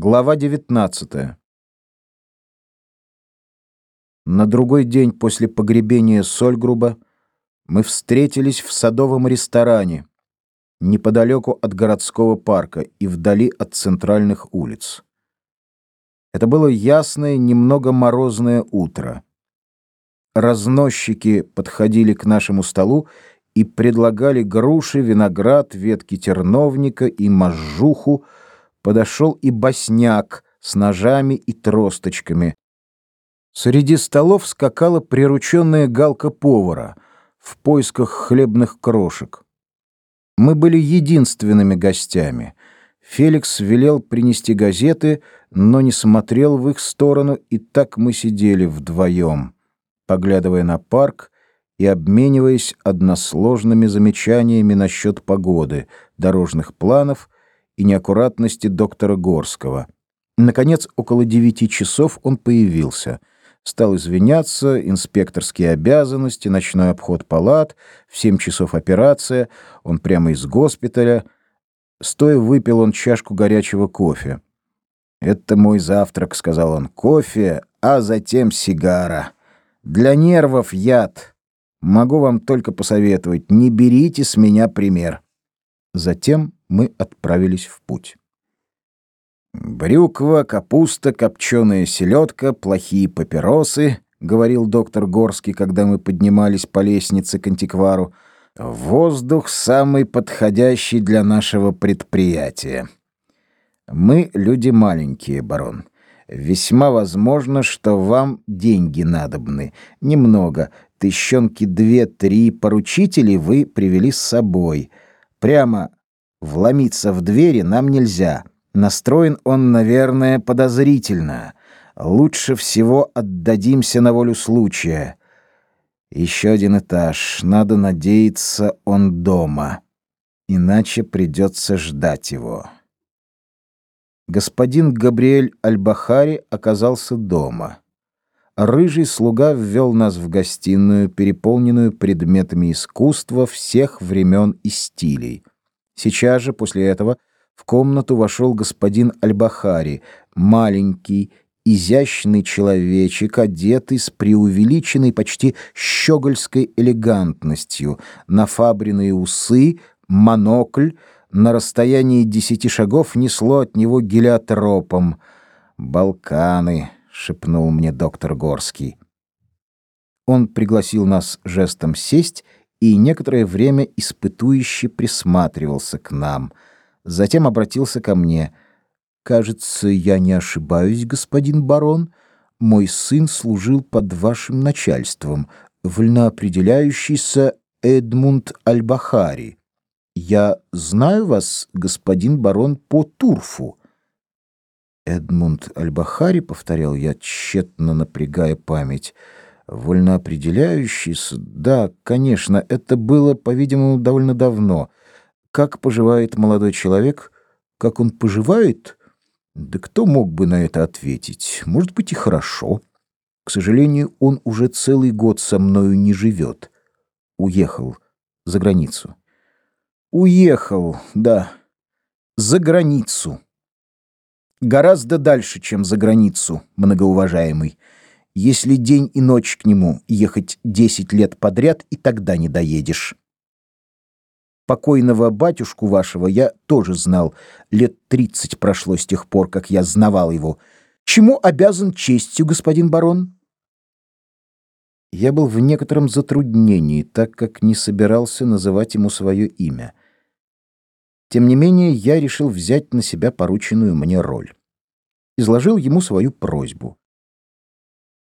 Глава 19. На другой день после погребения Сольгруба мы встретились в садовом ресторане неподалеку от городского парка и вдали от центральных улиц. Это было ясное, немного морозное утро. Разносчики подходили к нашему столу и предлагали груши, виноград, ветки терновника и можжуху, подошел и босняк с ножами и тросточками. Среди столов скакала прирученная галка повара в поисках хлебных крошек. Мы были единственными гостями. Феликс велел принести газеты, но не смотрел в их сторону, и так мы сидели вдвоем, поглядывая на парк и обмениваясь односложными замечаниями насчет погоды, дорожных планов и неаккуратности доктора Горского. Наконец, около девяти часов он появился. Стал извиняться, инспекторские обязанности, ночной обход палат, в семь часов операция, он прямо из госпиталя. Стоя выпил он чашку горячего кофе. «Это мой завтрак», — сказал он, — «кофе, а затем сигара. Для нервов яд. Могу вам только посоветовать, не берите с меня пример». Затем мы отправились в путь. «Брюква, капуста, копченая селедка, плохие папиросы», — говорил доктор Горский, когда мы поднимались по лестнице к антиквару. «Воздух самый подходящий для нашего предприятия. Мы люди маленькие, барон. Весьма возможно, что вам деньги надобны. Немного, тыщенки две-три поручителей вы привели с собой. Прямо Вломиться в двери нам нельзя. Настроен он, наверное, подозрительно. Лучше всего отдадимся на волю случая. Еще один этаж. Надо надеяться, он дома. Иначе придется ждать его. Господин Габриэль Альбахари оказался дома. Рыжий слуга ввел нас в гостиную, переполненную предметами искусства всех времен и стилей — Сейчас же после этого в комнату вошел господин Альбахари, маленький, изящный человечек, одетый с преувеличенной почти щегольской элегантностью, нафабренные усы, монокль, на расстоянии десяти шагов несло от него гелиотропом. «Балканы», — шепнул мне доктор Горский. Он пригласил нас жестом сесть и некоторое время испытующе присматривался к нам. Затем обратился ко мне. «Кажется, я не ошибаюсь, господин барон. Мой сын служил под вашим начальством, вольноопределяющийся Эдмунд Альбахари. Я знаю вас, господин барон, по турфу». «Эдмунд Альбахари», — повторял я, тщетно напрягая память, — Вольноопределяющийся? Да, конечно, это было, по-видимому, довольно давно. Как поживает молодой человек? Как он поживает? Да кто мог бы на это ответить? Может быть и хорошо. К сожалению, он уже целый год со мною не живет. Уехал за границу. Уехал, да, за границу. Гораздо дальше, чем за границу, многоуважаемый. Если день и ночь к нему ехать десять лет подряд, и тогда не доедешь. Покойного батюшку вашего я тоже знал. Лет тридцать прошло с тех пор, как я знавал его. Чему обязан честью, господин барон? Я был в некотором затруднении, так как не собирался называть ему свое имя. Тем не менее, я решил взять на себя порученную мне роль. Изложил ему свою просьбу.